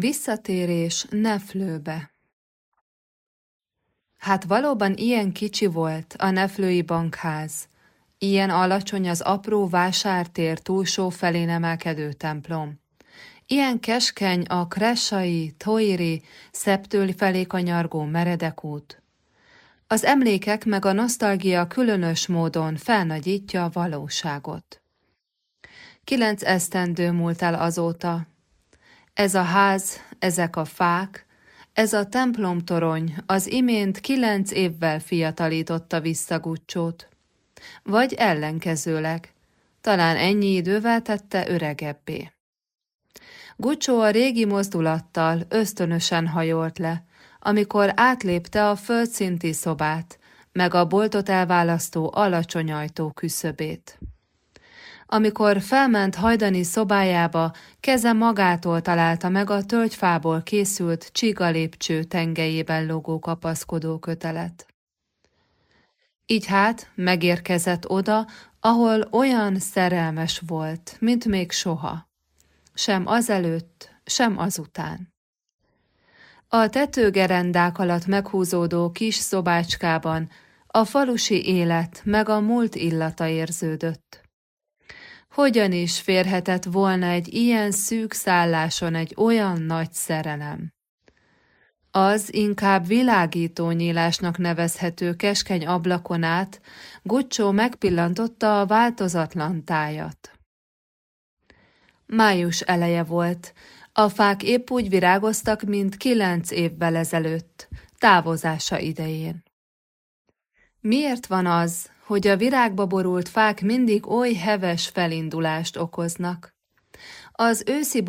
Visszatérés Neflőbe Hát valóban ilyen kicsi volt a Neflői bankház, ilyen alacsony az apró vásártér túlsó felén emelkedő templom. Ilyen keskeny a kressai, toiri, szeptől felé kanyargó meredek út. Az emlékek meg a nosztalgia különös módon felnagyítja a valóságot. Kilenc esztendő múlt el azóta, ez a ház, ezek a fák, ez a templomtorony az imént kilenc évvel fiatalította vissza Gucsót. Vagy ellenkezőleg, talán ennyi idővel tette öregebbé. Gucsó a régi mozdulattal ösztönösen hajolt le, amikor átlépte a földszinti szobát, meg a boltot elválasztó alacsony ajtó küszöbét. Amikor felment hajdani szobájába, keze magától találta meg a tölgyfából készült csiga lépcső tengelyében logó kapaszkodó kötelet. Így hát megérkezett oda, ahol olyan szerelmes volt, mint még soha. Sem azelőtt, sem azután. A tetőgerendák alatt meghúzódó kis szobácskában a falusi élet meg a múlt illata érződött. Hogyan is férhetett volna egy ilyen szűk szálláson egy olyan nagy szerelem? Az inkább világító nyílásnak nevezhető keskeny ablakon át Gucsó megpillantotta a változatlan tájat. Május eleje volt, a fák épp úgy virágoztak, mint kilenc évvel ezelőtt, távozása idején. Miért van az, hogy a virágba borult fák mindig oly heves felindulást okoznak. Az őszi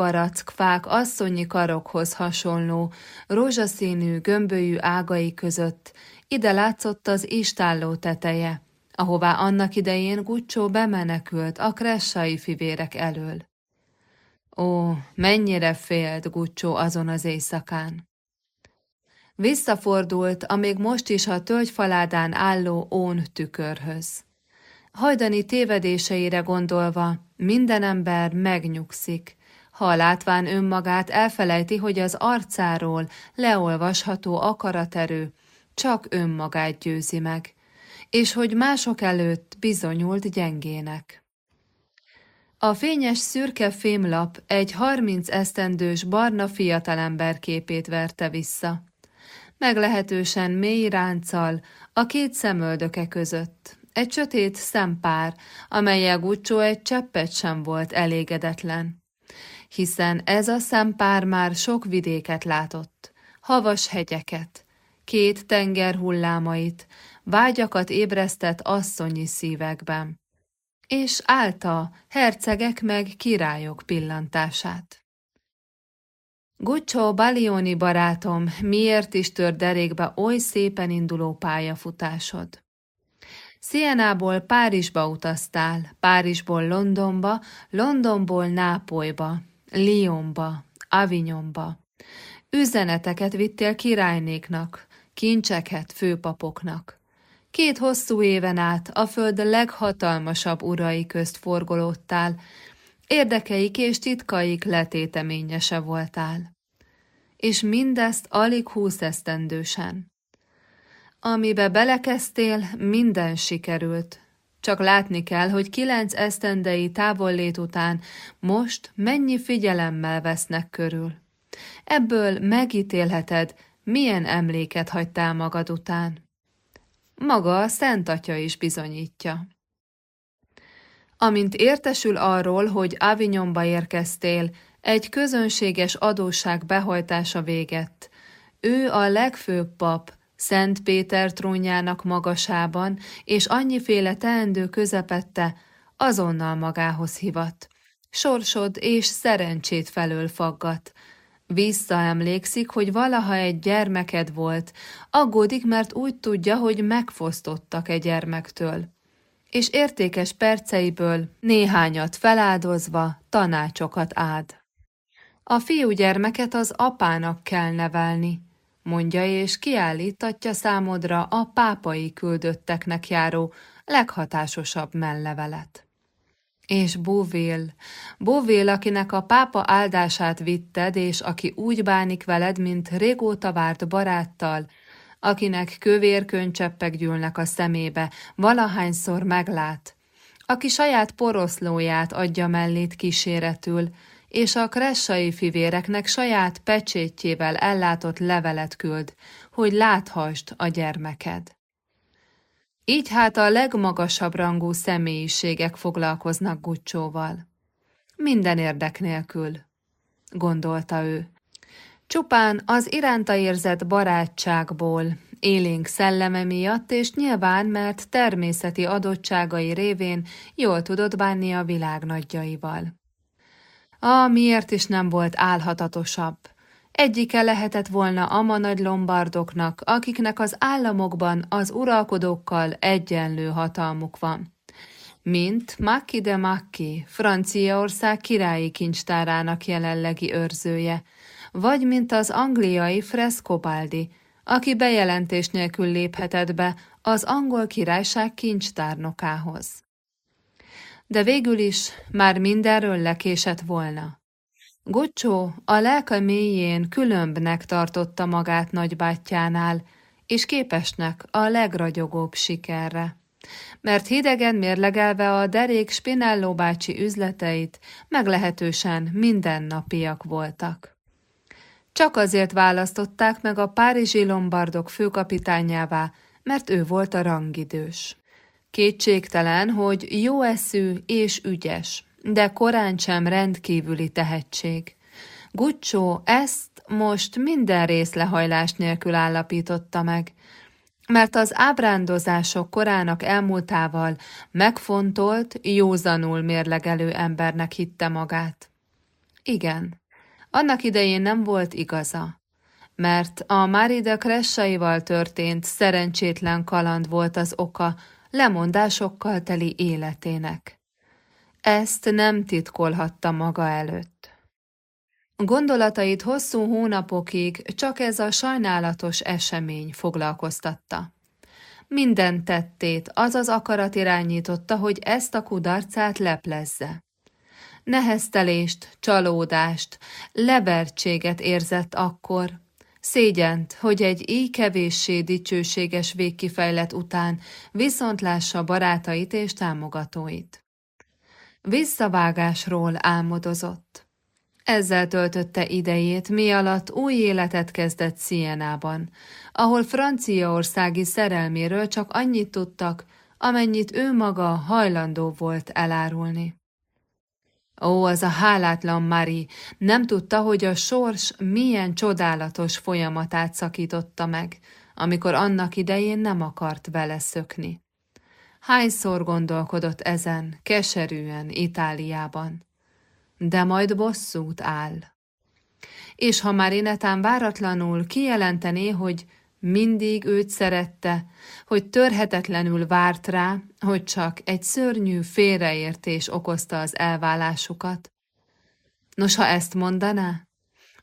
fák asszonyi karokhoz hasonló, rózsaszínű, gömbölyű ágai között ide látszott az istálló teteje, ahová annak idején Gucsó bemenekült a kressai fivérek elől. Ó, mennyire félt Gucsó azon az éjszakán! Visszafordult a még most is a tölgyfaládán álló ón tükörhöz. Hajdani tévedéseire gondolva, minden ember megnyugszik, ha látván önmagát elfelejti, hogy az arcáról leolvasható akaraterő csak önmagát győzi meg, és hogy mások előtt bizonyult gyengének. A fényes szürke fémlap egy harminc esztendős barna fiatalember képét verte vissza meglehetősen mély ránccal a két szemöldöke között. Egy sötét szempár, amelyel Gucsó egy cseppet sem volt elégedetlen. Hiszen ez a szempár már sok vidéket látott, havas hegyeket, két tenger hullámait, vágyakat ébresztett asszonyi szívekben, és állta hercegek meg királyok pillantását. Guccio Balioni barátom, miért is tör derékbe oly szépen induló pályafutásod? Szienából Párizsba utaztál, Párizsból Londonba, Londonból Nápolyba, Lyonba, Avignonba. Üzeneteket vittél királynéknak, kincseket főpapoknak. Két hosszú éven át a föld leghatalmasabb urai közt forgolódtál, érdekeik és titkaik letéteményese voltál. És mindezt alig húsz esztendősen. Amibe belekezdtél, minden sikerült. Csak látni kell, hogy kilenc esztendei távollét után most mennyi figyelemmel vesznek körül. Ebből megítélheted, milyen emléket hagytál magad után. Maga a Szent Atya is bizonyítja. Amint értesül arról, hogy Avignonba érkeztél, egy közönséges adósság behajtása végett. Ő a legfőbb pap, Szent Péter trónjának magasában, és annyiféle teendő közepette, azonnal magához hivat. Sorsod és szerencsét felől faggat. Visszaemlékszik, hogy valaha egy gyermeked volt, aggódik, mert úgy tudja, hogy megfosztottak egy gyermektől és értékes perceiből néhányat feláldozva tanácsokat ád. A fiúgyermeket az apának kell nevelni, mondja és kiállítatja számodra a pápai küldötteknek járó leghatásosabb mellevelet. és Bóvél. Bóvél, akinek a pápa áldását vitted, és aki úgy bánik veled, mint régóta várt baráttal, akinek kövér könycseppek gyűlnek a szemébe, valahányszor meglát, aki saját poroszlóját adja mellét kíséretül, és a kressai fivéreknek saját pecsétjével ellátott levelet küld, hogy láthast a gyermeked. Így hát a legmagasabb rangú személyiségek foglalkoznak Gucsóval. Minden érdek nélkül, gondolta ő. Csupán az iránta érzett barátságból, élénk szelleme miatt, és nyilván, mert természeti adottságai révén jól tudott bánni a világ nagyjaival. A miért is nem volt álhatatosabb, Egyike lehetett volna ama nagy lombardoknak, akiknek az államokban az uralkodókkal egyenlő hatalmuk van. Mint Macchi de Macchi, Franciaország királyi kincstárának jelenlegi őrzője, vagy mint az angliai Frescobaldi, aki bejelentés nélkül léphetett be az angol királyság kincstárnokához. De végül is már mindenről lekésett volna. Gocsó a lelke mélyén különbnek tartotta magát nagybátyjánál, és képesnek a legragyogóbb sikerre. Mert hidegen mérlegelve a derék Spinello bácsi üzleteit meglehetősen mindennapiak voltak. Csak azért választották meg a párizsi lombardok főkapitányává, mert ő volt a rangidős. Kétségtelen, hogy jó eszű és ügyes, de korán sem rendkívüli tehetség. Gucsó ezt most minden részlehajlás nélkül állapította meg, mert az ábrándozások korának elmúltával megfontolt, józanul mérlegelő embernek hitte magát. Igen, annak idején nem volt igaza, mert a Marida Kressaival történt szerencsétlen kaland volt az oka lemondásokkal teli életének. Ezt nem titkolhatta maga előtt. Gondolatait hosszú hónapokig csak ez a sajnálatos esemény foglalkoztatta. Minden tettét az az akarat irányította, hogy ezt a kudarcát leplezze. Neheztelést, csalódást, levertséget érzett akkor, szégyent, hogy egy így kevéssé dicsőséges végkifejlet után viszont barátait és támogatóit. Visszavágásról álmodozott. Ezzel töltötte idejét, mi alatt új életet kezdett Szienában, ahol franciaországi szerelméről csak annyit tudtak, amennyit ő maga hajlandó volt elárulni. Ó, az a hálátlan Mari nem tudta, hogy a sors milyen csodálatos folyamatát szakította meg, amikor annak idején nem akart vele szökni. Hányszor gondolkodott ezen, keserűen Itáliában. De majd bosszút áll. És ha már Inetán váratlanul kijelentené, hogy mindig őt szerette, hogy törhetetlenül várt rá, hogy csak egy szörnyű félreértés okozta az elválásukat. Nos, ha ezt mondaná?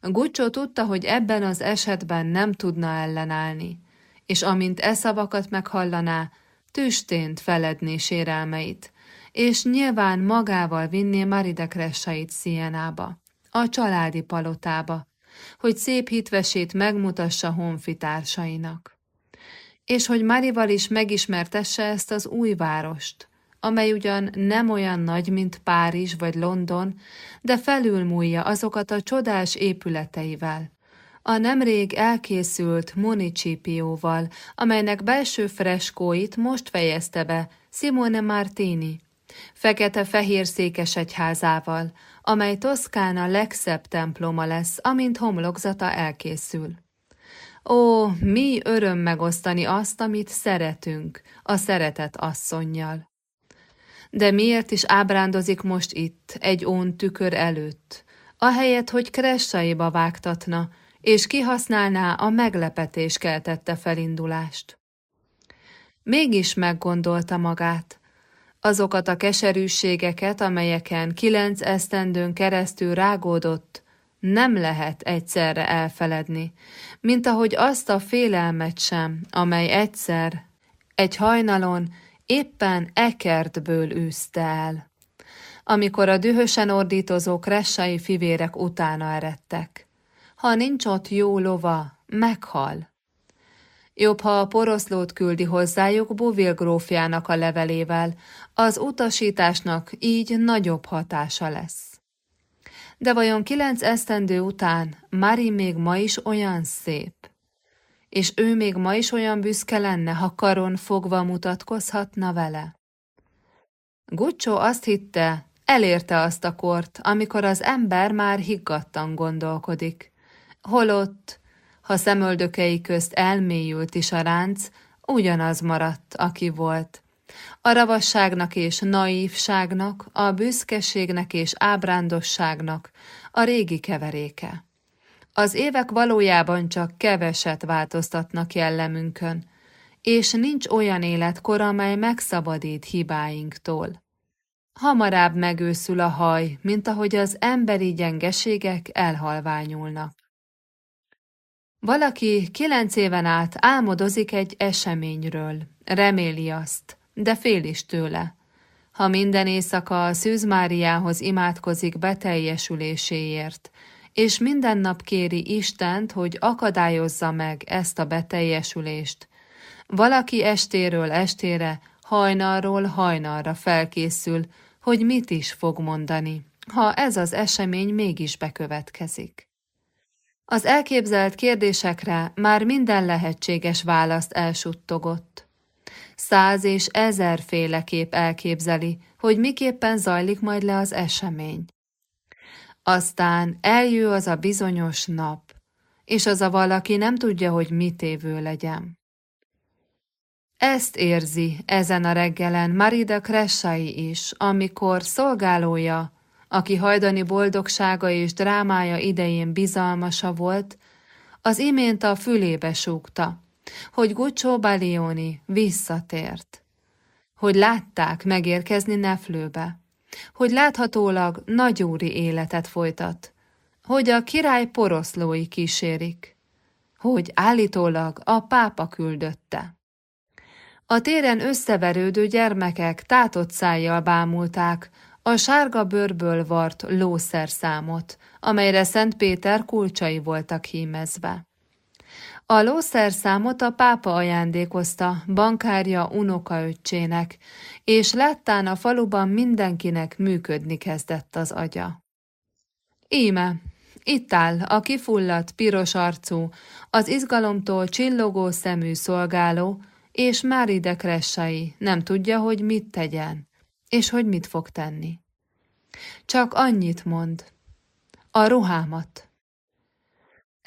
Guccio tudta, hogy ebben az esetben nem tudna ellenállni, és amint e szavakat meghallaná, tüstént feledni sérelmeit, és nyilván magával vinné Maridekresait Szienába, a családi palotába, hogy szép hitvesét megmutassa honfitársainak. És hogy Marival is megismertesse ezt az új várost, amely ugyan nem olyan nagy, mint Párizs vagy London, de felülmúlja azokat a csodás épületeivel, a nemrég elkészült municipióval, amelynek belső freskóit most fejezte be Simone Martini, fekete-fehér székesegyházával, amely Toszkána legszebb temploma lesz, amint homlokzata elkészül. Ó, mi öröm megosztani azt, amit szeretünk, a szeretet asszonnyal. De miért is ábrándozik most itt, egy ón tükör előtt, ahelyett, hogy kressaiba vágtatna, és kihasználná a meglepetés keltette felindulást. Mégis meggondolta magát, azokat a keserűségeket, amelyeken kilenc esztendőn keresztül rágódott, nem lehet egyszerre elfeledni, mint ahogy azt a félelmet sem, amely egyszer, egy hajnalon éppen ekertből űzte el. amikor a dühösen ordítozó kressai fivérek utána eredtek. Ha nincs ott jó lova, meghal. Jobb, ha a poroszlót küldi hozzájuk Buvil grófjának a levelével, az utasításnak így nagyobb hatása lesz. De vajon kilenc esztendő után Mari még ma is olyan szép? És ő még ma is olyan büszke lenne, ha karon fogva mutatkozhatna vele? Guccio azt hitte, elérte azt a kort, amikor az ember már higgadtan gondolkodik. Holott, ha szemöldökei közt elmélyült is a ránc, ugyanaz maradt, aki volt. A ravasságnak és naívságnak, a büszkeségnek és ábrándosságnak a régi keveréke. Az évek valójában csak keveset változtatnak jellemünkön, és nincs olyan életkor, amely megszabadít hibáinktól. Hamarabb megőszül a haj, mint ahogy az emberi gyengeségek elhalványulnak. Valaki kilenc éven át álmodozik egy eseményről, reméli azt, de fél is tőle. Ha minden éjszaka a Szűz Máriához imádkozik beteljesüléséért, és minden nap kéri Istent, hogy akadályozza meg ezt a beteljesülést, valaki estéről estére, hajnalról hajnalra felkészül, hogy mit is fog mondani, ha ez az esemény mégis bekövetkezik. Az elképzelt kérdésekre már minden lehetséges választ elsuttogott. Száz és ezerféleképp elképzeli, hogy miképpen zajlik majd le az esemény. Aztán eljő az a bizonyos nap, és az a valaki nem tudja, hogy mit évő legyen. Ezt érzi ezen a reggelen Marida Kressai is, amikor szolgálója, aki hajdani boldogsága és drámája idején bizalmasa volt, az imént a fülébe súgta, hogy Guccio Balioni visszatért, hogy látták megérkezni Neflőbe, hogy láthatólag nagyúri életet folytat, hogy a király poroszlói kísérik, hogy állítólag a pápa küldötte. A téren összeverődő gyermekek tátott szájjal bámulták a sárga bőrből vart lószerszámot, amelyre Szent Péter kulcsai voltak hímezve. A lószerszámot a pápa ajándékozta bankárja unokaöccsének, és láttán a faluban mindenkinek működni kezdett az agya. Íme, itt áll a kifulladt, piros arcú, az izgalomtól csillogó szemű szolgáló, és Mári de Kressai nem tudja, hogy mit tegyen és hogy mit fog tenni. Csak annyit mond. A ruhámat.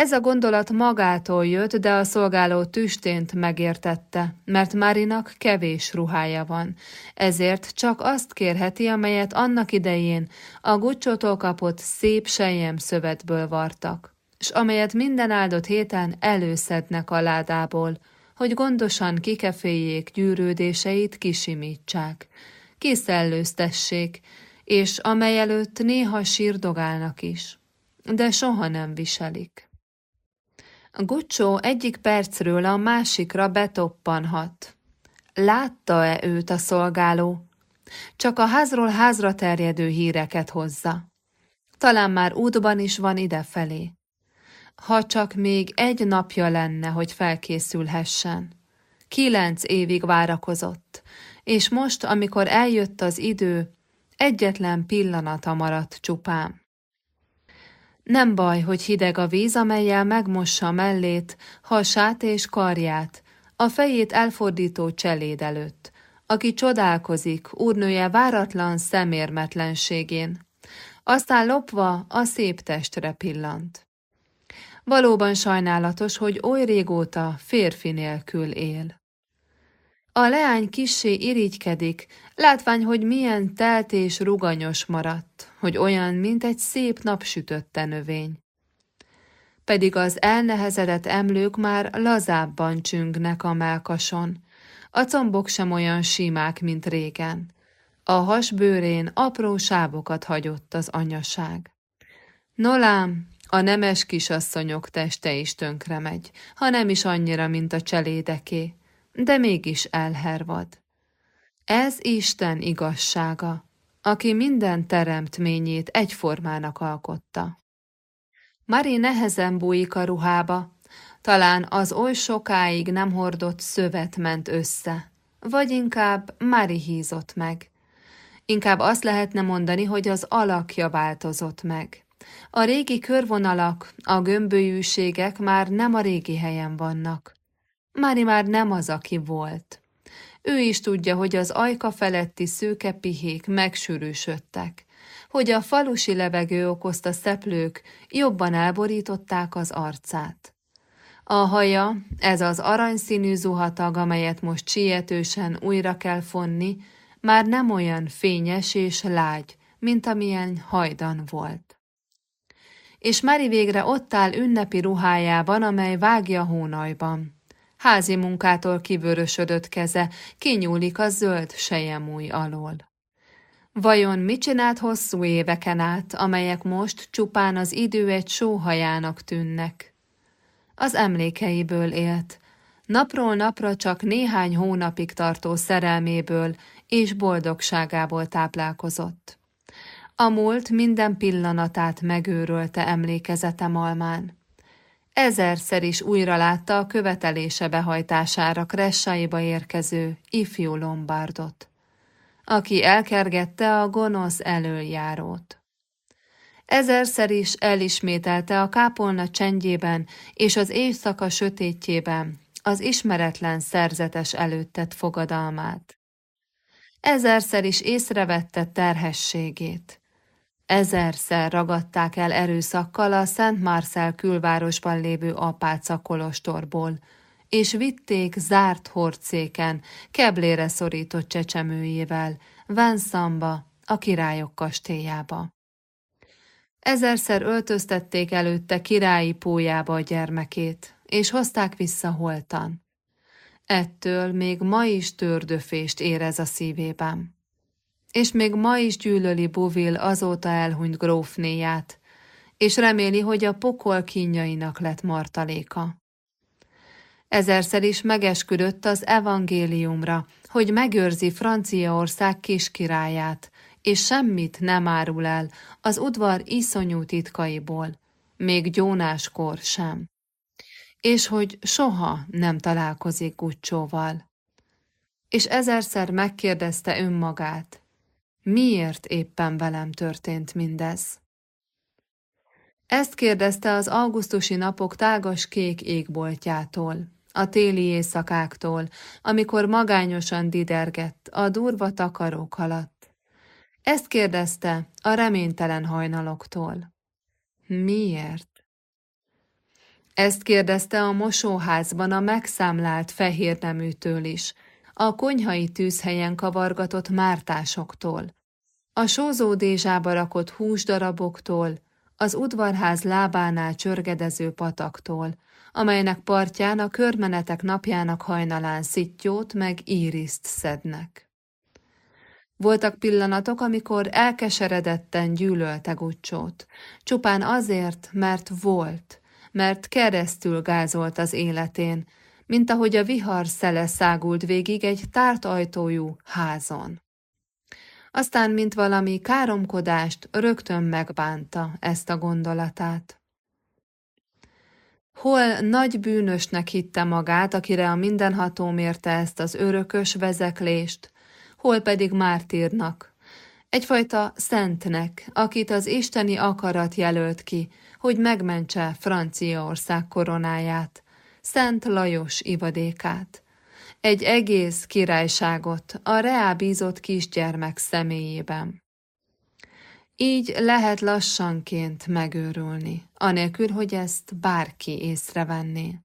Ez a gondolat magától jött, de a szolgáló tüstént megértette, mert Márinak kevés ruhája van, ezért csak azt kérheti, amelyet annak idején a gucsotól kapott szép sejem szövetből vartak, és amelyet minden áldott héten előszednek a ládából, hogy gondosan kikeféljék gyűrődéseit kisimítsák, kiszellőztessék, és amely előtt néha sírdogálnak is, de soha nem viselik. Gucsó egyik percről a másikra betoppanhat. Látta-e őt a szolgáló? Csak a házról házra terjedő híreket hozza. Talán már útban is van idefelé. Ha csak még egy napja lenne, hogy felkészülhessen. Kilenc évig várakozott, és most, amikor eljött az idő, egyetlen pillanata maradt csupán. Nem baj, hogy hideg a víz, amelyel megmossa mellét, hasát és karját, a fejét elfordító cseléd előtt, aki csodálkozik úrnője váratlan szemérmetlenségén. Aztán lopva a szép testre pillant. Valóban sajnálatos, hogy oly régóta férfi nélkül él. A leány kissé irigykedik, látvány, hogy milyen telt és ruganyos maradt, hogy olyan, mint egy szép napsütötte növény. Pedig az elnehezedett emlők már lazábban csüngnek a melkason, a combok sem olyan simák, mint régen. A hasbőrén apró sávokat hagyott az anyaság. Nolám, a nemes kisasszonyok teste is tönkre megy, ha nem is annyira, mint a cselédeké, de mégis elhervad. Ez Isten igazsága. aki minden teremtményét egyformának alkotta. Mari nehezen bújik a ruhába, talán az oly sokáig nem hordott szövet ment össze, vagy inkább Mari hízott meg. Inkább azt lehetne mondani, hogy az alakja változott meg. A régi körvonalak, a gömbölyűségek már nem a régi helyen vannak. Mári már nem az, aki volt. Ő is tudja, hogy az ajka feletti szőke pihék megsűrűsödtek, hogy a falusi levegő okozta szeplők jobban elborították az arcát. A haja, ez az aranyszínű zuhatag, amelyet most sietősen újra kell fonni, már nem olyan fényes és lágy, mint amilyen hajdan volt. És Mari végre ott áll ünnepi ruhájában, amely vágja hónajban. Házi munkától kivörösödött keze, kinyúlik a zöld sejemúj alól. Vajon mit csinált hosszú éveken át, amelyek most csupán az idő egy sóhajának tűnnek? Az emlékeiből élt, napról napra csak néhány hónapig tartó szerelméből és boldogságából táplálkozott. A múlt minden pillanatát megőrölte emlékezete malmán. Ezerszer is újra látta a követelése behajtására Kressaiba érkező ifjú Lombardot, aki elkergette a gonosz elöljárót. Ezerszer is elismételte a kápolna csendjében és az éjszaka sötétjében az ismeretlen szerzetes előttet fogadalmát. Ezerszer is észrevette terhességét. Ezerszer ragadták el erőszakkal a Szent Marcel külvárosban lévő apáca kolostorból, és vitték zárt horcéken, keblére szorított csecsemőjével, Vanszamba, a királyok kastélyába. Ezerszer öltöztették előtte királyi pójába a gyermekét, és hozták vissza holtan. Ettől még ma is tördöfést érez a szívében. És még ma is gyűlöli Buvil azóta elhunyt grófnéját, és reméli, hogy a pokol kínjainak lett martaléka. Ezerszer is megesküdött az evangéliumra, hogy megőrzi Franciaország kiskirályát, és semmit nem árul el az udvar iszonyú titkaiból, még gyónáskor sem és hogy soha nem találkozik Gucsóval. És ezerszer megkérdezte önmagát, miért éppen velem történt mindez. Ezt kérdezte az augusztusi napok tágas kék égboltjától, a téli éjszakáktól, amikor magányosan didergett a durva takarók alatt. Ezt kérdezte a reménytelen hajnaloktól. Miért? Ezt kérdezte a mosóházban a megszámlált fehér neműtől is, a konyhai tűzhelyen kavargatott mártásoktól, a sózódézsába rakott húsdaraboktól, az udvarház lábánál csörgedező pataktól, amelynek partján a körmenetek napjának hajnalán szittyót meg íriszt szednek. Voltak pillanatok, amikor elkeseredetten gyűlölte Gucsót, csupán azért, mert volt, mert keresztül gázolt az életén, mint ahogy a vihar szele szágult végig egy tárt ajtójú házon. Aztán, mint valami káromkodást, rögtön megbánta ezt a gondolatát. Hol nagy bűnösnek hitte magát, akire a mindenható mérte ezt az örökös vezeklést, hol pedig mártírnak, egyfajta szentnek, akit az isteni akarat jelölt ki, hogy megmentse Franciaország koronáját, Szent Lajos ivadékát, egy egész királyságot a reábízott kisgyermek személyében. Így lehet lassanként megőrülni, anélkül, hogy ezt bárki észrevenné.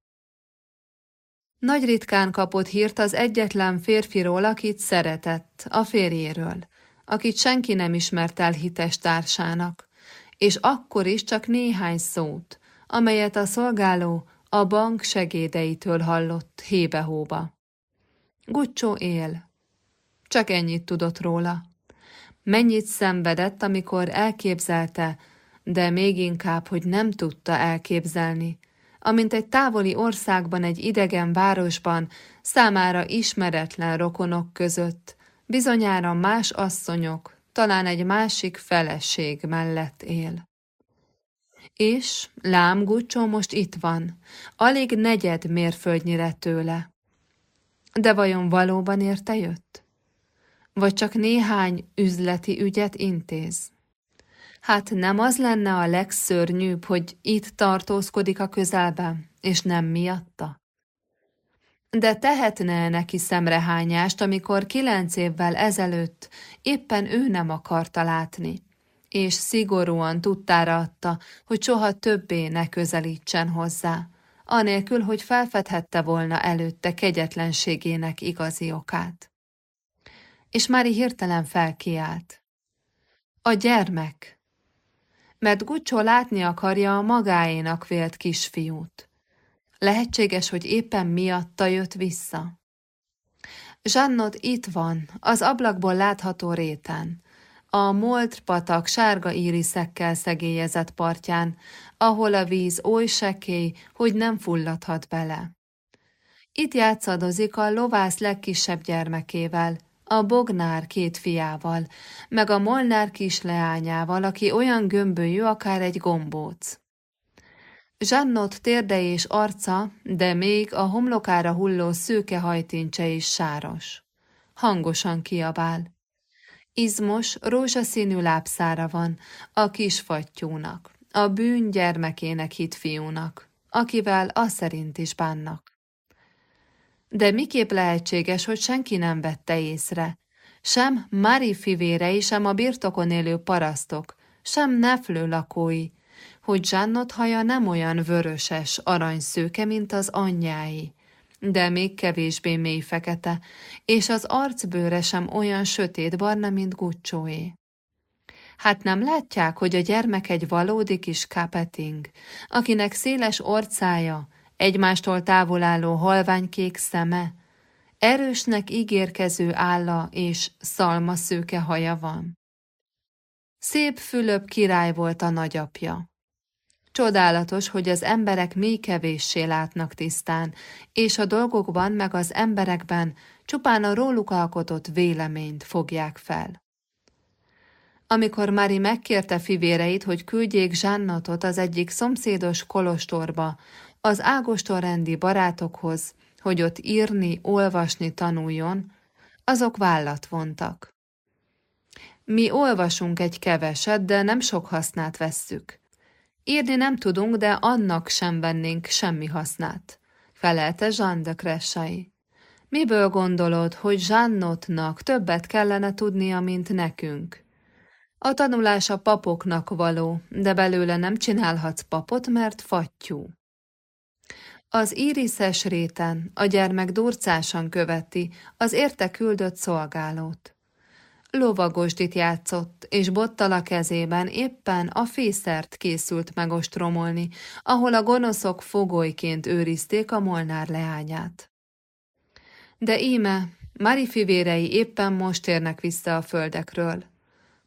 Nagy ritkán kapott hírt az egyetlen férfiról, akit szeretett, a férjéről, akit senki nem ismert el hites társának, és akkor is csak néhány szót, amelyet a szolgáló a bank segédeitől hallott hébe-hóba. Gucsó él. Csak ennyit tudott róla. Mennyit szenvedett, amikor elképzelte, de még inkább, hogy nem tudta elképzelni, amint egy távoli országban, egy idegen városban, számára ismeretlen rokonok között, bizonyára más asszonyok, talán egy másik feleség mellett él. És lám most itt van, alig negyed mérföldnyire tőle. De vajon valóban érte jött? Vagy csak néhány üzleti ügyet intéz? Hát nem az lenne a legszörnyűbb, hogy itt tartózkodik a közelben, és nem miatta? De tehetne neki szemrehányást, amikor kilenc évvel ezelőtt éppen ő nem akarta látni, és szigorúan tudtára adta, hogy soha többé ne közelítsen hozzá, anélkül, hogy felfedhette volna előtte kegyetlenségének igazi okát. És Mári hirtelen felkiált. A gyermek! Mert Gucsó látni akarja a magáénak vélt kisfiút. Lehetséges, hogy éppen miatta jött vissza. Zsannot itt van, az ablakból látható réten, a Molt patak sárga íriszekkel szegélyezett partján, ahol a víz oly sekély, hogy nem fulladhat bele. Itt játszadozik a lovász legkisebb gyermekével, a Bognár két fiával, meg a Molnár kis leányával, aki olyan gömbölyű, akár egy gombóc. Zsannot térde és arca, de még a homlokára hulló szőke hajtincse is sáros. Hangosan kiabál. Izmos, rózsaszínű lábszára van, a kis fattyúnak, a bűn gyermekének hit fiúnak, akivel a szerint is bánnak. De miképp lehetséges, hogy senki nem vette észre, sem Mari fivérei, sem a birtokon élő parasztok, sem neflő lakói, hogy Zsánnot haja nem olyan vöröses, aranyszőke, mint az anyjái, de még kevésbé mély fekete, és az arcbőre sem olyan sötétbarna, mint Gucsóé. Hát nem látják, hogy a gyermek egy valódi kis kapeting, akinek széles orcája, egymástól távol álló halványkék szeme, erősnek ígérkező álla és szalmaszőke haja van. Szép Fülöp király volt a nagyapja. Csodálatos, hogy az emberek mi kevéssé látnak tisztán, és a dolgokban meg az emberekben csupán a róluk alkotott véleményt fogják fel. Amikor Mari megkérte fivéreit, hogy küldjék Zsánnatot az egyik szomszédos kolostorba, az ágostorrendi barátokhoz, hogy ott írni, olvasni tanuljon, azok vállat vontak. Mi olvasunk egy keveset, de nem sok hasznát vesszük. Írni nem tudunk, de annak sem vennénk semmi hasznát, felelte Jean de Cressai. Miből gondolod, hogy Zsánnotnak többet kellene tudnia, mint nekünk? A tanulás a papoknak való, de belőle nem csinálhatsz papot, mert fattyú. Az íriszes réten a gyermek durcásan követi az érte küldött szolgálót. Lovagosdit játszott, és bottal a kezében éppen a fészert készült megostromolni, ahol a gonoszok fogolyként őrizték a molnár leányát. De íme, Mari fivérei éppen most érnek vissza a földekről.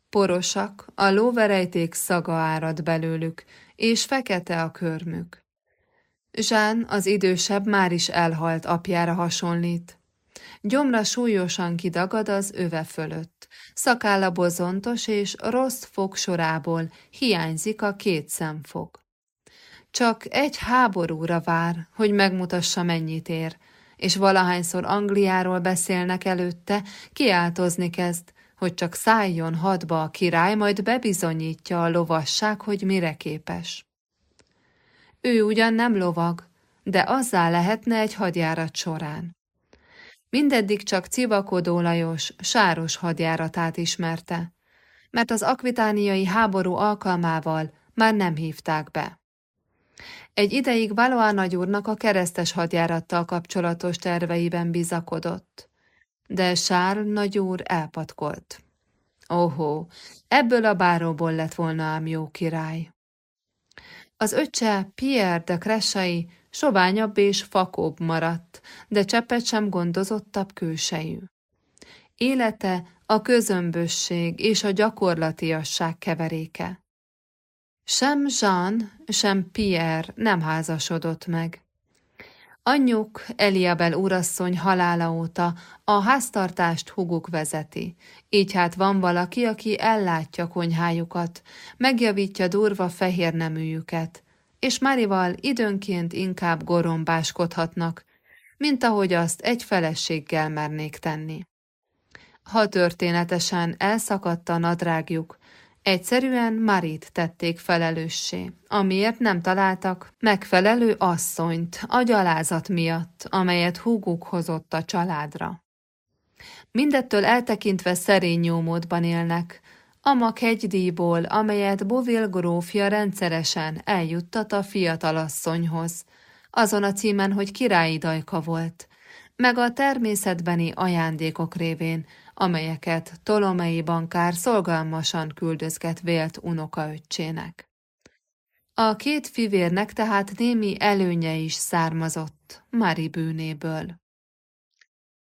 Porosak, a lóverejték szaga árad belőlük, és fekete a körmük. Zsán, az idősebb, már is elhalt apjára hasonlít. Gyomra súlyosan kidagad az öve fölött. Szakálla bozontos és rossz fog sorából hiányzik a két szemfog. Csak egy háborúra vár, hogy megmutassa mennyit ér, és valahányszor Angliáról beszélnek előtte, kiáltozni kezd, hogy csak szálljon hadba a király, majd bebizonyítja a lovasság, hogy mire képes. Ő ugyan nem lovag, de azzá lehetne egy hadjárat során. Mindeddig csak Civakodó Lajos sáros hadjáratát ismerte, mert az akvitániai háború alkalmával már nem hívták be. Egy ideig Valois nagyúrnak a keresztes hadjárattal kapcsolatos terveiben bizakodott, de Sár nagyúr elpatkolt. Óhó, ebből a báróból lett volna ám jó király. Az öccse Pierre de Cressai soványabb és fakóbb maradt, de cseppet sem gondozottabb külsejű. Élete a közömbösség és a gyakorlatiasság keveréke. Sem Jean, sem Pierre nem házasodott meg. Anyjuk, Eliabel urasszony halála óta a háztartást huguk vezeti, így hát van valaki, aki ellátja konyhájukat, megjavítja durva fehér neműjüket, és Márival időnként inkább gorombáskodhatnak, mint ahogy azt egy feleséggel mernék tenni. Ha történetesen elszakadt a nadrágjuk, Egyszerűen Marit tették felelőssé, amiért nem találtak megfelelő asszonyt a gyalázat miatt, amelyet húguk hozott a családra. Mindettől eltekintve szerény nyomódban élnek, a makegydíjból, amelyet Bovil grófja rendszeresen eljuttat a fiatalasszonyhoz, azon a címen, hogy királyi dajka volt, meg a természetbeni ajándékok révén, amelyeket Tolomei bankár szolgalmasan küldözget vélt unokaöccsének. A két fivérnek tehát némi előnye is származott Mari bűnéből.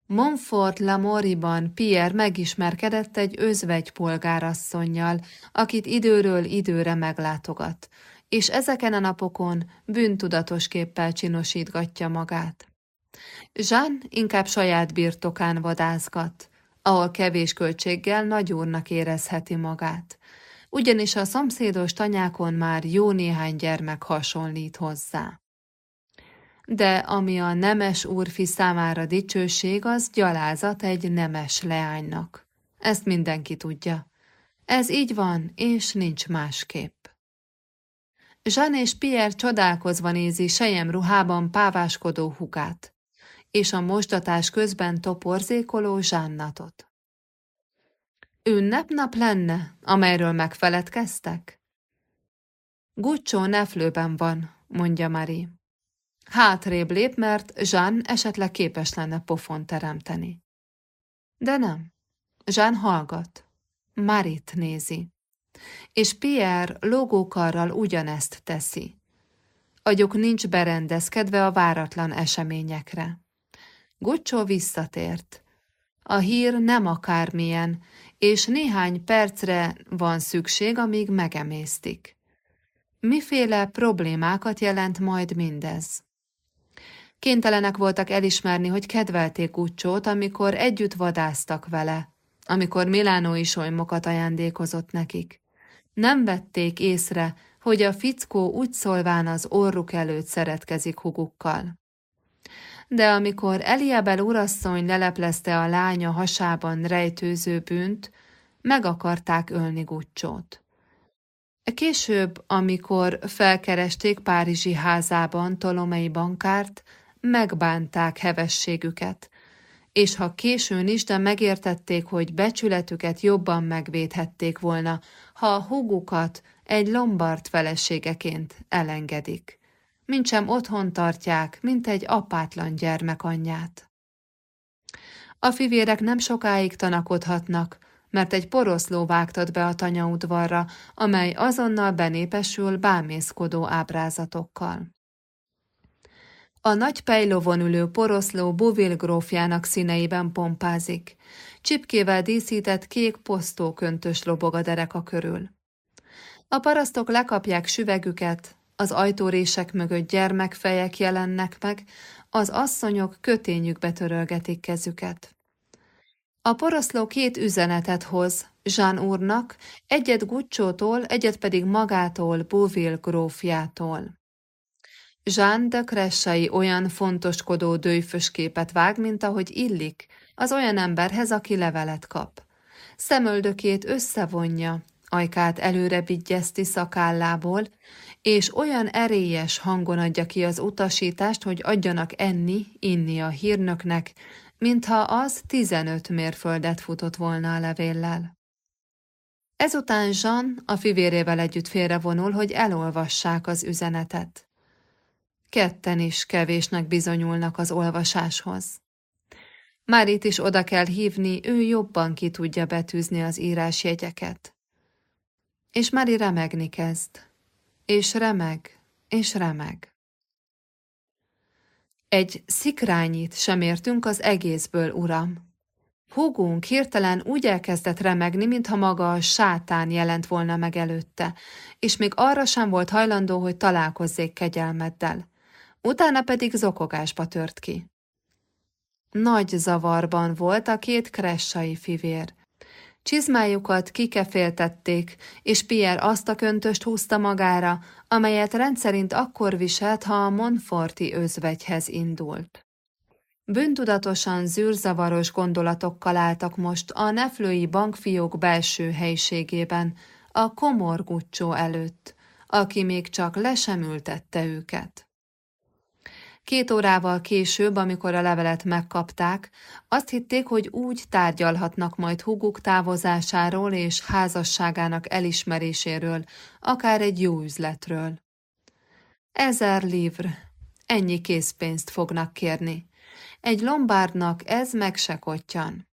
Montfort Lamoriban Pierre megismerkedett egy özvegy polgárasszonynal, akit időről időre meglátogat, és ezeken a napokon bűntudatos képpel csinosítgatja magát. Jean inkább saját birtokán vadászgat, ahol kevés költséggel nagyúrnak érezheti magát, ugyanis a szomszédos tanyákon már jó néhány gyermek hasonlít hozzá. De ami a nemes úrfi számára dicsőség, az gyalázat egy nemes leánynak. Ezt mindenki tudja. Ez így van, és nincs másképp. Jean és Pierre csodálkozva nézi sejem ruhában páváskodó hukát és a mosdatás közben toporzékoló zsánnatot. Ünnepnap lenne, amelyről megfeledkeztek? Guccio neflőben van, mondja Mari. Hátrébb lép, mert Jean esetleg képes lenne pofon teremteni. De nem. Jean hallgat. Marit nézi. És Pierre lógókarral ugyanezt teszi. Agyuk nincs berendezkedve a váratlan eseményekre. Gucsó visszatért. A hír nem akármilyen, és néhány percre van szükség, amíg megemésztik. Miféle problémákat jelent majd mindez? Kénytelenek voltak elismerni, hogy kedvelték Gucsót, amikor együtt vadáztak vele, amikor Milánói solymokat ajándékozott nekik. Nem vették észre, hogy a fickó úgy szólván az orruk előtt szeretkezik hugukkal de amikor Eliabel urasszony leleplezte a lánya hasában rejtőző bűnt, meg akarták ölni Guccsót. Később, amikor felkeresték Párizsi házában Tolomei bankárt, megbánták hevességüket, és ha későn is, de megértették, hogy becsületüket jobban megvédhették volna, ha a húgukat egy lombard feleségeként elengedik mintsem otthon tartják, mint egy apátlan gyermek anyját. A fivérek nem sokáig tanakodhatnak, mert egy poroszló vágtat be a tanyaudvarra, amely azonnal benépesül bámészkodó ábrázatokkal. A nagy pejlovon ülő poroszló Bovil grófjának színeiben pompázik, csipkével díszített kék posztóköntös lobog a dereka körül. A parasztok lekapják süvegüket, az ajtórések mögött gyermekfejek jelennek meg, az asszonyok kötényükbe törölgetik kezüket. A poroszló két üzenetet hoz, Jean úrnak, egyet Guccsótól, egyet pedig magától, Bouville grófjától. Jean de Cressai olyan fontoskodó dőjfös képet vág, mint ahogy illik, az olyan emberhez, aki levelet kap. Szemöldökét összevonja, ajkát előre vigyezti szakállából, és olyan erélyes hangon adja ki az utasítást, hogy adjanak enni, inni a hírnöknek, mintha az tizenöt mérföldet futott volna a levéllel. Ezután Jean a fivérével együtt félrevonul, hogy elolvassák az üzenetet. Ketten is kevésnek bizonyulnak az olvasáshoz. Már itt is oda kell hívni, ő jobban ki tudja betűzni az írásjegyeket. És Mari remegni kezd és remeg, és remeg. Egy szikrányit sem értünk az egészből, uram. Húgunk hirtelen úgy elkezdett remegni, mintha maga a sátán jelent volna meg előtte, és még arra sem volt hajlandó, hogy találkozzék kegyelmeddel. Utána pedig zokogásba tört ki. Nagy zavarban volt a két kressai fivér. Csizmájukat kikeféltették, és Pierre azt a köntöst húzta magára, amelyet rendszerint akkor viselt, ha a Monforti özvegyhez indult. Bűntudatosan zűrzavaros gondolatokkal álltak most a neflői bankfiók belső helyiségében, a komor Guccio előtt, aki még csak le sem ültette őket. Két órával később, amikor a levelet megkapták, azt hitték, hogy úgy tárgyalhatnak majd huguk távozásáról és házasságának elismeréséről, akár egy jó üzletről. Ezer livre, ennyi készpénzt fognak kérni. Egy lombárdnak ez meg se kottyan.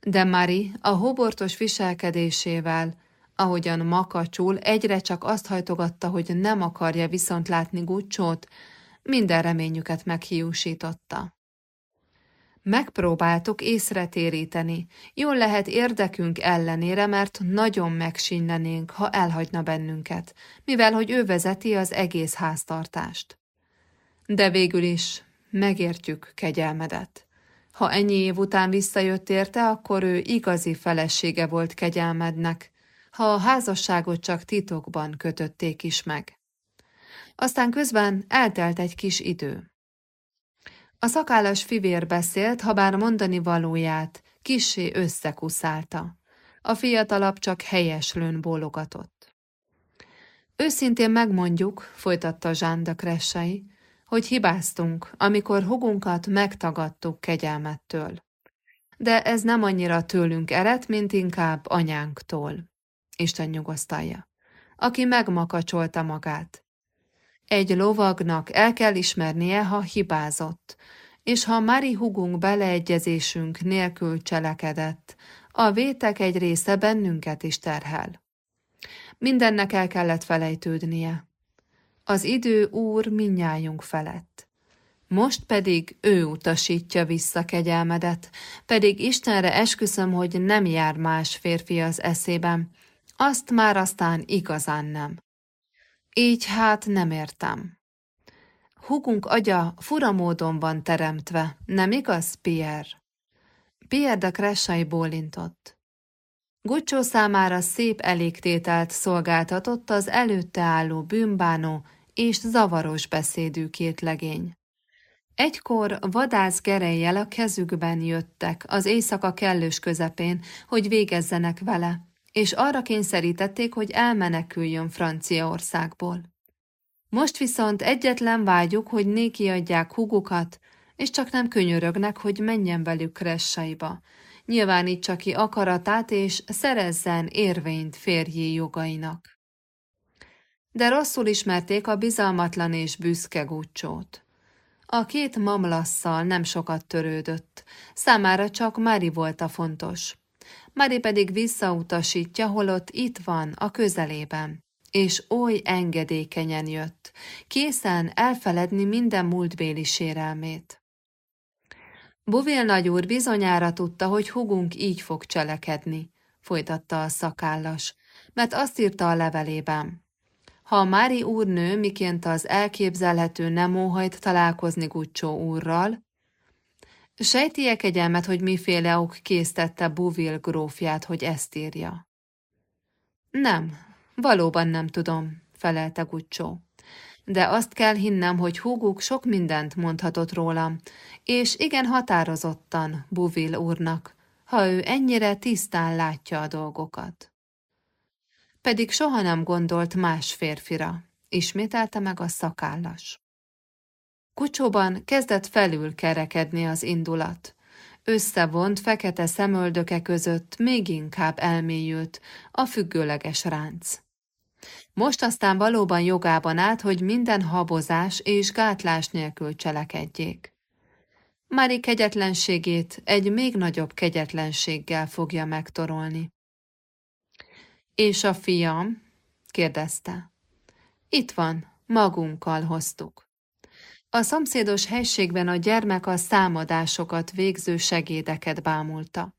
De Mari a hobortos viselkedésével, ahogyan makacsul, egyre csak azt hajtogatta, hogy nem akarja viszont látni Gucsót, minden reményüket meghiúsította. Megpróbáltuk észre téríteni, jól lehet érdekünk ellenére, mert nagyon megsínlenénk, ha elhagyna bennünket, mivel hogy ő vezeti az egész háztartást. De végül is megértjük kegyelmedet. Ha ennyi év után visszajött érte, akkor ő igazi felesége volt kegyelmednek, ha a házasságot csak titokban kötötték is meg. Aztán közben eltelt egy kis idő. A szakállas fivér beszélt, ha bár mondani valóját, kissé összekuszálta. A fiatalabb csak helyeslőn bólogatott. Őszintén megmondjuk, folytatta de Kressai, hogy hibáztunk, amikor hugunkat megtagadtuk kegyelmettől. De ez nem annyira tőlünk ered, mint inkább anyánktól. Isten nyugosztalja. Aki megmakacsolta magát. Egy lovagnak el kell ismernie, ha hibázott, és ha Mari hugunk beleegyezésünk nélkül cselekedett, a vétek egy része bennünket is terhel. Mindennek el kellett felejtődnie. Az idő úr minnyájunk felett. Most pedig ő utasítja vissza kegyelmedet, pedig Istenre esküszöm, hogy nem jár más férfi az eszében, azt már aztán igazán nem. Így hát nem értem. Hugunk agya fura módon van teremtve, nem igaz, Pierre? Pierre de Kressai bólintott. Gucsó számára szép elégtételt szolgáltatott az előtte álló bűnbánó és zavaros beszédű két legény. Egykor vadász gerejjel a kezükben jöttek az éjszaka kellős közepén, hogy végezzenek vele, és arra kényszerítették, hogy elmeneküljön Franciaországból. Most viszont egyetlen vágyuk, hogy néki adják hugukat, és csak nem könyörögnek, hogy menjen velük Kressaiba. Nyilvánítsa ki akaratát, és szerezzen érvényt férjé jogainak. De rosszul ismerték a bizalmatlan és büszke Gucsót. A két mamlasszal nem sokat törődött, számára csak Mári volt a fontos. Mari pedig visszautasítja, holott itt van, a közelében, és oly engedékenyen jött, készen elfeledni minden múltbéli sérelmét. Buvil nagyúr bizonyára tudta, hogy hugunk így fog cselekedni, folytatta a szakállas, mert azt írta a levelében. Ha a Mári úrnő miként az elképzelhető nem óhajt találkozni Gucsó úrral, Sejti-e kegyelmet, hogy miféle ok késztette Buvil grófját, hogy ezt írja? Nem, valóban nem tudom, felelte Gucsó. De azt kell hinnem, hogy húguk sok mindent mondhatott rólam, és igen határozottan Buvil úrnak, ha ő ennyire tisztán látja a dolgokat. Pedig soha nem gondolt más férfira, ismételte meg a szakállas. Kucsóban kezdett felül kerekedni az indulat. Összevont fekete szemöldöke között még inkább elmélyült a függőleges ránc. Most aztán valóban jogában állt, hogy minden habozás és gátlás nélkül cselekedjék. Mári kegyetlenségét egy még nagyobb kegyetlenséggel fogja megtorolni. És a fiam? kérdezte. Itt van, magunkkal hoztuk. A szomszédos helységben a gyermek a számadásokat végző segédeket bámulta,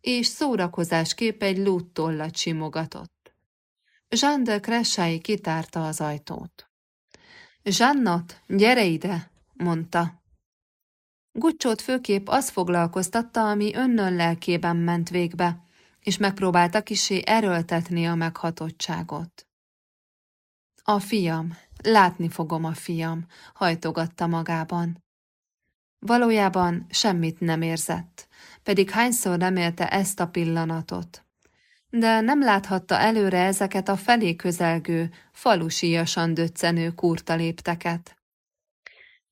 és szórakozásképp egy lúttollat simogatott. Jean de Cressai kitárta az ajtót. Zsannot, gyere ide, mondta. Gucsót főképp az foglalkoztatta, ami önnön lelkében ment végbe, és megpróbálta kisé erőltetni a meghatottságot. A fiam, látni fogom a fiam, hajtogatta magában. Valójában semmit nem érzett, pedig hányszor remélte ezt a pillanatot. De nem láthatta előre ezeket a felé közelgő, falusiasan döccenő kurta lépteket.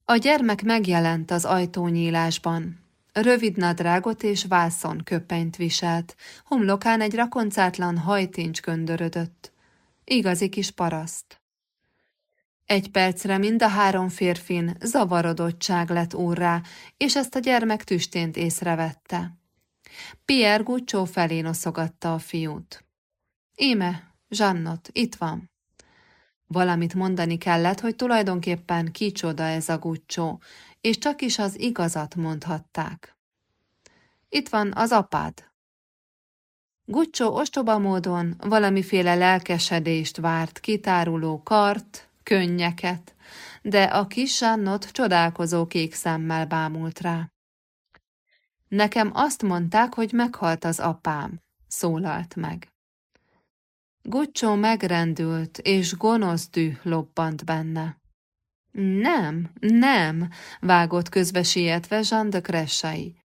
A gyermek megjelent az ajtónyílásban. Rövid nadrágot és vászon köpenyt viselt, homlokán egy rakoncátlan hajtincs göndörödött. Igazi kis paraszt. Egy percre mind a három férfin zavarodottság lett úrrá, és ezt a gyermek tüstént észrevette. Pierre Guccio felé noszogatta a fiút. Íme, Zsannot, itt van. Valamit mondani kellett, hogy tulajdonképpen kicsoda ez a Guccio, és csak is az igazat mondhatták. Itt van az apád. Guccio ostoba módon valamiféle lelkesedést várt kitáruló kart, könnyeket, de a kis Zsannot csodálkozó kék szemmel bámult rá. Nekem azt mondták, hogy meghalt az apám, szólalt meg. Guccio megrendült, és gonosz düh lobbant benne. Nem, nem, vágott közbe sietve Jean de Cressai.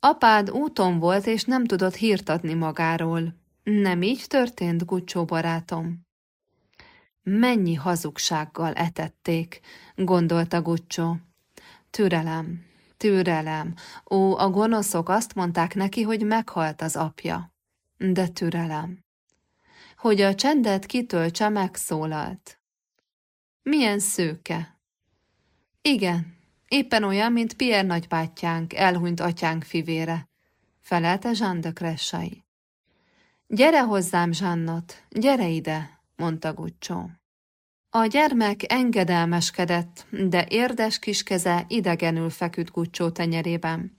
Apád úton volt, és nem tudott hírt adni magáról. Nem így történt, Guccio barátom? Mennyi hazugsággal etették, gondolta Guccio. Türelem, türelem. Ó, a gonoszok azt mondták neki, hogy meghalt az apja. De türelem. Hogy a csendet kitöltse, megszólalt. Milyen szőke? Igen, éppen olyan, mint Pierre nagybátyánk, elhunyt atyánk fivére, felelte Jean de Cressai. Gyere hozzám, Zsannot, gyere ide, mondta Guccio. A gyermek engedelmeskedett, de érdes kis keze idegenül feküdt Guccio tenyerében,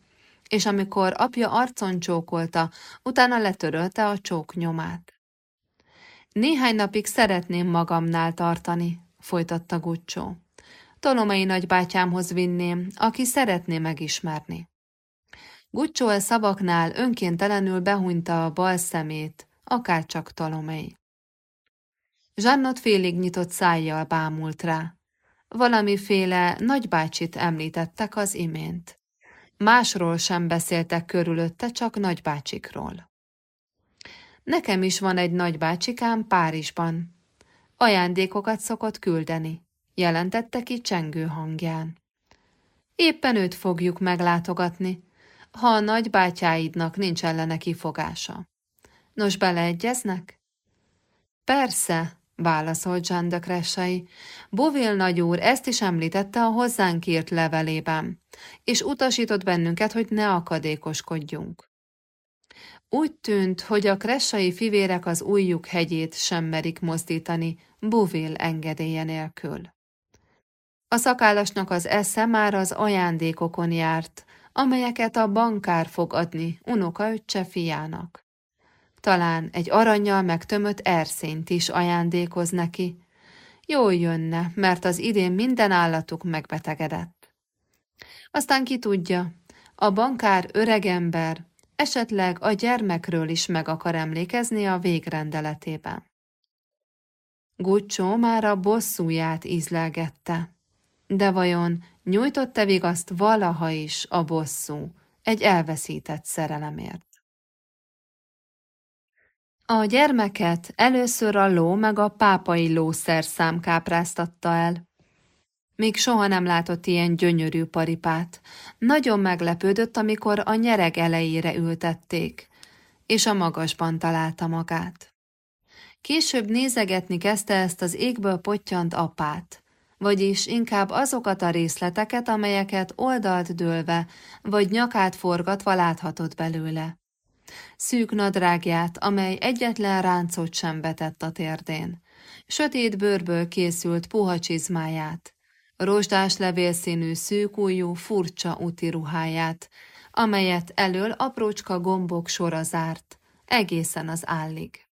és amikor apja arcon csókolta, utána letörölte a csók nyomát. Néhány napig szeretném magamnál tartani, folytatta Guccio. Tolomai nagybátyámhoz vinném, aki szeretné megismerni. Guccio a szavaknál önkéntelenül behunyta a bal szemét, akárcsak Tolomei. Zsannot félig nyitott szájjal bámult rá. Valamiféle nagybácsit említettek az imént. Másról sem beszéltek körülötte, csak nagybácsikról. Nekem is van egy nagybácsikám Párizsban. Ajándékokat szokott küldeni, jelentette ki csengő hangján. Éppen őt fogjuk meglátogatni, ha a nagybátyáidnak nincs ellene kifogása. Nos, beleegyeznek? Persze, válaszolt Jean de Cressai. Bovil nagyúr ezt is említette a hozzánk írt levelében, és utasított bennünket, hogy ne akadékoskodjunk. Úgy tűnt, hogy a kressai fivérek az újjuk hegyét sem merik mozdítani Buvil engedélye nélkül. A szakállasnak az esze már az ajándékokon járt, amelyeket a bankár fog adni unokaöccse fiának. Talán egy aranyjal megtömött erszényt is ajándékoz neki. Jól jönne, mert az idén minden állatuk megbetegedett. Aztán ki tudja, a bankár öregember, esetleg a gyermekről is meg akar emlékezni a végrendeletében. Guccio már a bosszúját ízlelgette. De vajon nyújtott-e vigaszt valaha is a bosszú egy elveszített szerelemért? A gyermeket először a ló meg a pápai lószerszám kápráztatta el. Még soha nem látott ilyen gyönyörű paripát. Nagyon meglepődött, amikor a nyereg elejére ültették, és a magasban találta magát. Később nézegetni kezdte ezt az égből pottyant apát, vagyis inkább azokat a részleteket, amelyeket oldalt dőlve vagy nyakát forgatva láthatott belőle. Szűk nadrágját, amely egyetlen ráncot sem betett a térdén, sötét bőrből készült puha csizmáját, rozsdás levélszínű szűkújú, furcsa úti ruháját, amelyet elől aprócska gombok sora zárt, egészen az állig.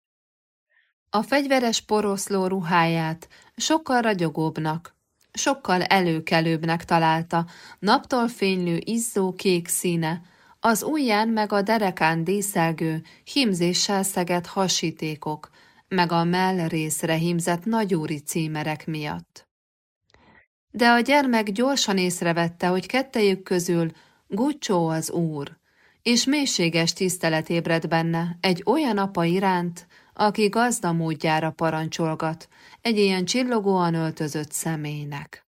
A fegyveres poroszló ruháját sokkal ragyogóbbnak, sokkal előkelőbbnek találta, naptól fénylő izzó kék színe, az ujján meg a derekán díszelgő, hímzéssel szegett hasítékok, meg a mell részre hímzett nagyúri címerek miatt. De a gyermek gyorsan észrevette, hogy kettejük közül Gucsó az úr, és mélységes tisztelet ébred benne egy olyan apa iránt, aki gazda módjára parancsolgat egy ilyen csillogóan öltözött személynek.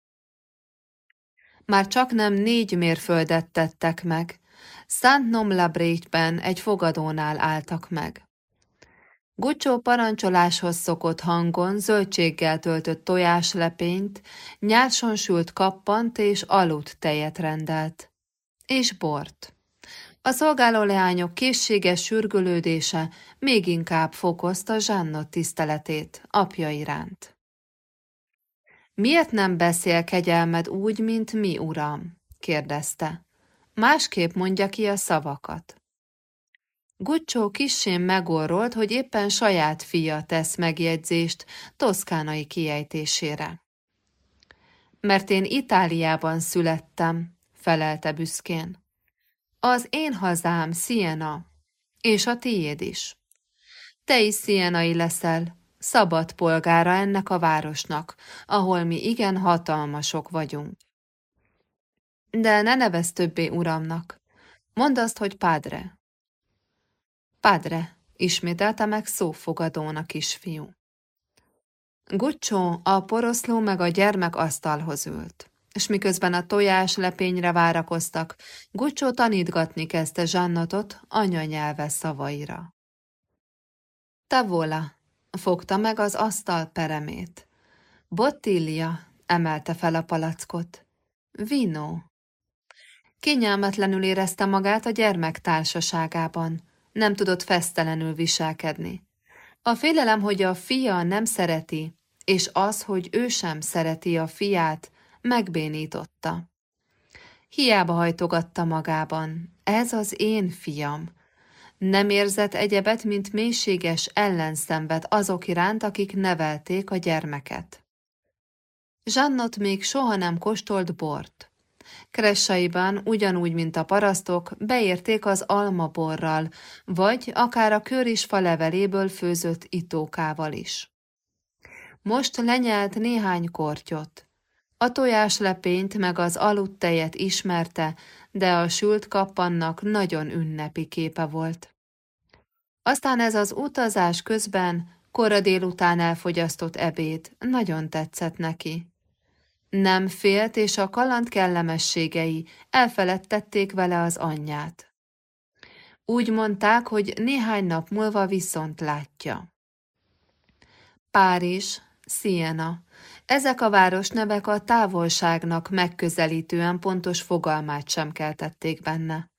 Már csak nem négy mérföldet tettek meg, Szent Nomlabrétben egy fogadónál álltak meg. Gucsó parancsoláshoz szokott hangon zöldséggel töltött tojáslepényt, nyárson sült kappant és alut tejet rendelt. És bort. A szolgáló leányok készséges sürgölődése még inkább fokozta Zsánnot tiszteletét apja iránt. Miért nem beszél kegyelmed úgy, mint mi, uram? kérdezte. Másképp mondja ki a szavakat. Guccio kissén megorrolt, hogy éppen saját fia tesz megjegyzést toszkánai kiejtésére. Mert én Itáliában születtem, felelte büszkén. Az én hazám Siena, és a tiéd is. Te is szienai leszel, szabad polgára ennek a városnak, ahol mi igen hatalmasok vagyunk. De ne nevezz többé uramnak. Mondd azt, hogy pádre. Padre, ismételte meg szófogadónak kisfiú. Guccio a poroszló meg a gyermek asztalhoz ült, és miközben a tojás lepényre várakoztak, Guccio tanítgatni kezdte Zsannotot anyanyelve szavaira. Tavola, fogta meg az asztal peremét. Bottilia, emelte fel a palackot. Vino. Kényelmetlenül érezte magát a gyermek társaságában nem tudott fesztelenül viselkedni. A félelem, hogy a fia nem szereti, és az, hogy ő sem szereti a fiát, megbénította. Hiába hajtogatta magában, ez az én fiam. Nem érzett egyebet, mint mélységes ellenszenvet azok iránt, akik nevelték a gyermeket. Zsannot még soha nem kóstolt bort. Kressaiban ugyanúgy, mint a parasztok, beérték az almaborral, vagy akár a körisfa leveléből főzött itókával is. Most lenyelt néhány kortyot. A tojáslepényt meg az aludt tejet ismerte, de a sült kappannak nagyon ünnepi képe volt. Aztán ez az utazás közben, kora délután elfogyasztott ebéd nagyon tetszett neki. Nem félt, és a kaland kellemességei elfeledtették vele az anyját. Úgy mondták, hogy néhány nap múlva viszont látja. Párizs, Siena. Ezek a városnevek a távolságnak megközelítően pontos fogalmát sem keltették benne.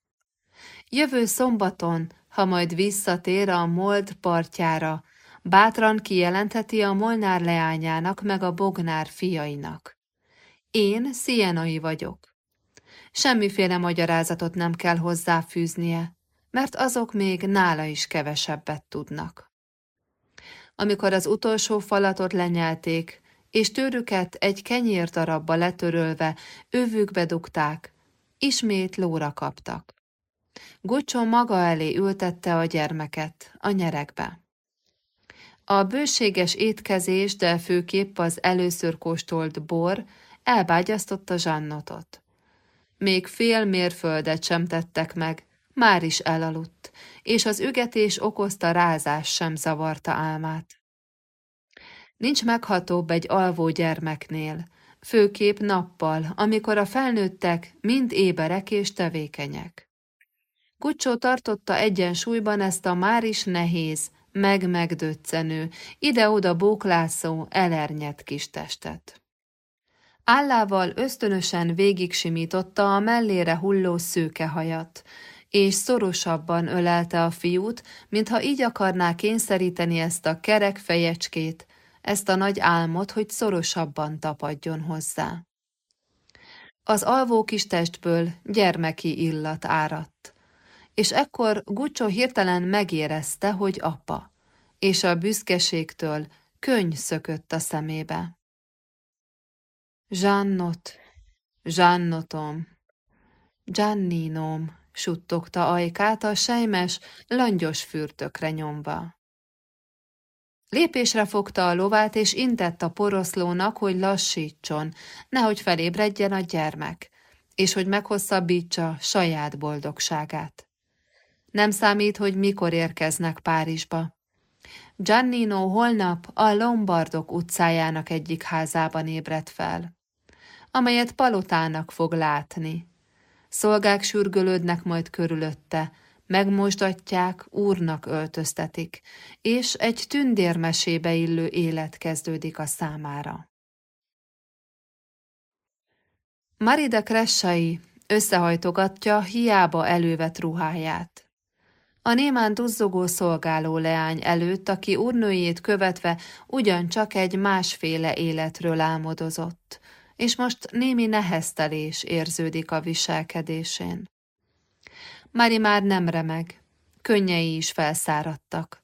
Jövő szombaton, ha majd visszatér a Mold partjára, bátran kijelentheti a Molnár leányának meg a Bognár fiainak. Én szienai vagyok. Semmiféle magyarázatot nem kell hozzáfűznie, mert azok még nála is kevesebbet tudnak. Amikor az utolsó falatot lenyelték, és tőrüket egy kenyérdarabba letörölve övükbe dugták, ismét lóra kaptak. Gucsó maga elé ültette a gyermeket, a nyerekbe. A bőséges étkezés, de főképp az először kóstolt bor elbágyasztotta Zsannotot. Még fél mérföldet sem tettek meg, már is elaludt, és az ügetés okozta rázás sem zavarta álmát. Nincs meghatóbb egy alvó gyermeknél, főképp nappal, amikor a felnőttek mind éberek és tevékenyek. Gucsó tartotta egyensúlyban ezt a már is nehéz, meg-megdöccenő, ide-oda bóklászó, elernyett kis testet. Állával ösztönösen végigsimította a mellére hulló szőkehajat, és szorosabban ölelte a fiút, mintha így akarná kényszeríteni ezt a kerek fejecskét, ezt a nagy álmot, hogy szorosabban tapadjon hozzá. Az alvó kis testből gyermeki illat áradt, és ekkor Gucsó hirtelen megérezte, hogy apa, és a büszkeségtől könny szökött a szemébe. Zsánnot, Zsánnotom, Gianninom, suttogta ajkát a sejmes, langyos fürtökre nyomva. Lépésre fogta a lovát, és intett a poroszlónak, hogy lassítson, nehogy felébredjen a gyermek, és hogy meghosszabbítsa saját boldogságát. Nem számít, hogy mikor érkeznek Párizsba. Giannino holnap a Lombardok utcájának egyik házában ébredt fel, amelyet palotának fog látni. Szolgák sürgölődnek majd körülötte, megmosdatják, úrnak öltöztetik, és egy tündérmesébe illő élet kezdődik a számára. Marida Kressai összehajtogatja hiába elővet ruháját. A némán duzzogó szolgáló leány előtt, aki úrnőjét követve ugyancsak egy másféle életről álmodozott, és most némi neheztelés érződik a viselkedésén. Mari már nem remeg, könnyei is felszáradtak.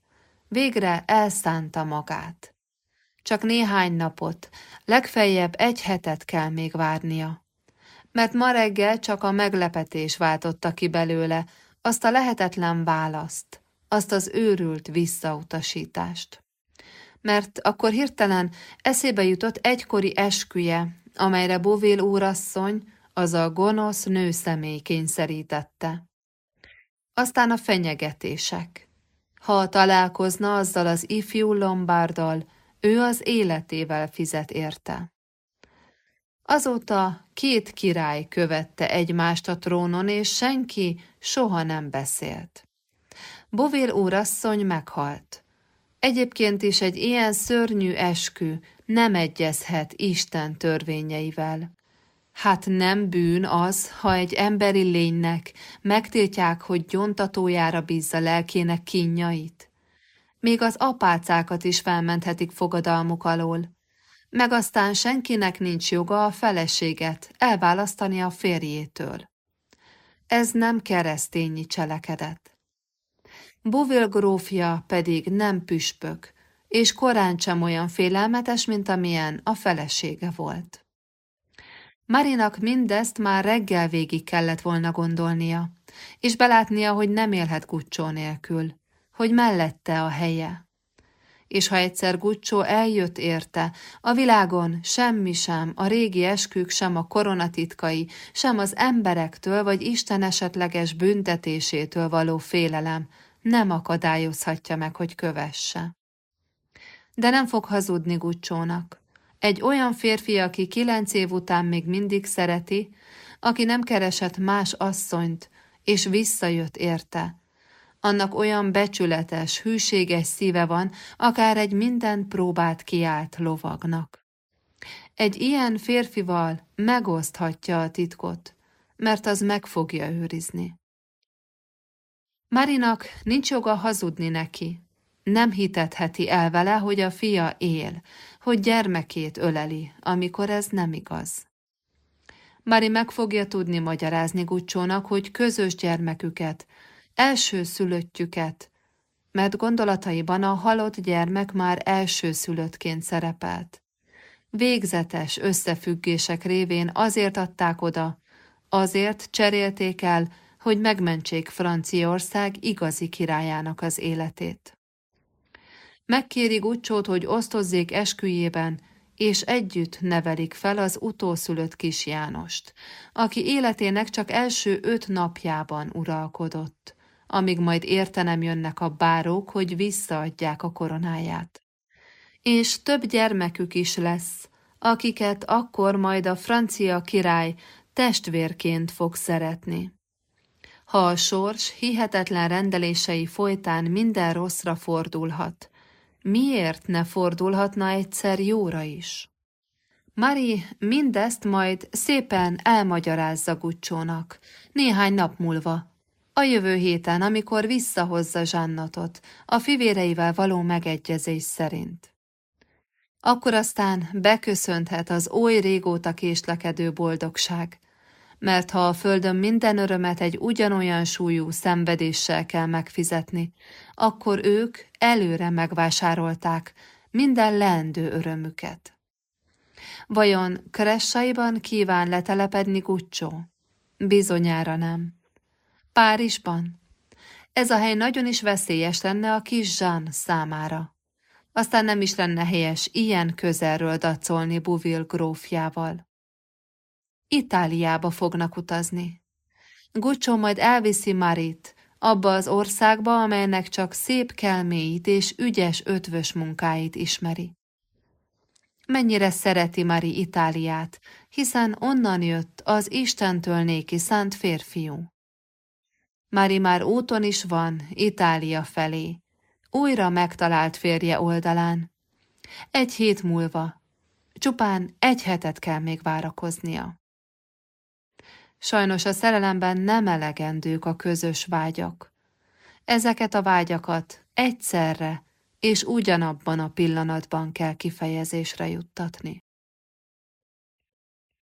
Végre elszánta magát. Csak néhány napot, legfeljebb egy hetet kell még várnia. Mert ma reggel csak a meglepetés váltotta ki belőle, azt a lehetetlen választ, azt az őrült visszautasítást. Mert akkor hirtelen eszébe jutott egykori esküje, amelyre Bovél úrasszony, az a gonosz nő személy kényszerítette. Aztán a fenyegetések. Ha találkozna azzal az ifjú Lombárdal, ő az életével fizet érte. Azóta két király követte egymást a trónon, és senki soha nem beszélt. Bovél úrasszony meghalt. Egyébként is egy ilyen szörnyű eskü nem egyezhet Isten törvényeivel. Hát nem bűn az, ha egy emberi lénynek megtiltják, hogy gyontatójára bízza lelkének kínjait. Még az apácákat is felmenthetik fogadalmuk alól. Meg aztán senkinek nincs joga a feleséget elválasztani a férjétől. Ez nem keresztényi cselekedet. Buvil grófja pedig nem püspök, és korán sem olyan félelmetes, mint amilyen a felesége volt. Marinak mindezt már reggel végig kellett volna gondolnia, és belátnia, hogy nem élhet Gucsó nélkül, hogy mellette a helye. És ha egyszer Gucsó eljött érte, a világon semmi sem, a régi eskük sem a koronatitkai, sem az emberektől vagy Isten esetleges büntetésétől való félelem nem akadályozhatja meg, hogy kövesse. De nem fog hazudni Gucsónak. Egy olyan férfi, aki kilenc év után még mindig szereti, aki nem keresett más asszonyt, és visszajött érte. Annak olyan becsületes, hűséges szíve van, akár egy minden próbát kiált lovagnak. Egy ilyen férfival megoszthatja a titkot, mert az meg fogja őrizni. Marinak nincs joga hazudni neki, nem hitetheti el vele, hogy a fia él, hogy gyermekét öleli, amikor ez nem igaz. Mari meg fogja tudni magyarázni Gucsónak, hogy közös gyermeküket, első szülöttjüket, mert gondolataiban a halott gyermek már első szülöttként szerepelt. Végzetes összefüggések révén azért adták oda, azért cserélték el, hogy megmentsék Franciaország igazi királyának az életét. Megkéri Gucsót, hogy osztozzék esküjében, és együtt nevelik fel az utószülött kis Jánost, aki életének csak első öt napjában uralkodott, amíg majd értenem jönnek a bárók, hogy visszaadják a koronáját. És több gyermekük is lesz, akiket akkor majd a francia király testvérként fog szeretni. Ha a sors hihetetlen rendelései folytán minden rosszra fordulhat, miért ne fordulhatna egyszer jóra is? Mari mindezt majd szépen elmagyarázza Gucsónak, néhány nap múlva, a jövő héten, amikor visszahozza Zsannatot, a fivéreivel való megegyezés szerint. Akkor aztán beköszönthet az oly régóta késlekedő boldogság, mert ha a földön minden örömet egy ugyanolyan súlyú szenvedéssel kell megfizetni, akkor ők előre megvásárolták minden leendő örömüket. Vajon Kressaiban kíván letelepedni Guccio? Bizonyára nem. Párizsban? Ez a hely nagyon is veszélyes lenne a kis Jean számára. Aztán nem is lenne helyes ilyen közelről dacolni Buvil grófjával. Itáliába fognak utazni. Guccio majd elviszi Marit, abba az országba, amelynek csak szép kelméit és ügyes ötvös munkáit ismeri. Mennyire szereti Mari Itáliát, hiszen onnan jött az Istentől néki szánt férfiú. Mari már úton is van Itália felé, újra megtalált férje oldalán. Egy hét múlva, csupán egy hetet kell még várakoznia. Sajnos a szerelemben nem elegendők a közös vágyak. Ezeket a vágyakat egyszerre és ugyanabban a pillanatban kell kifejezésre juttatni.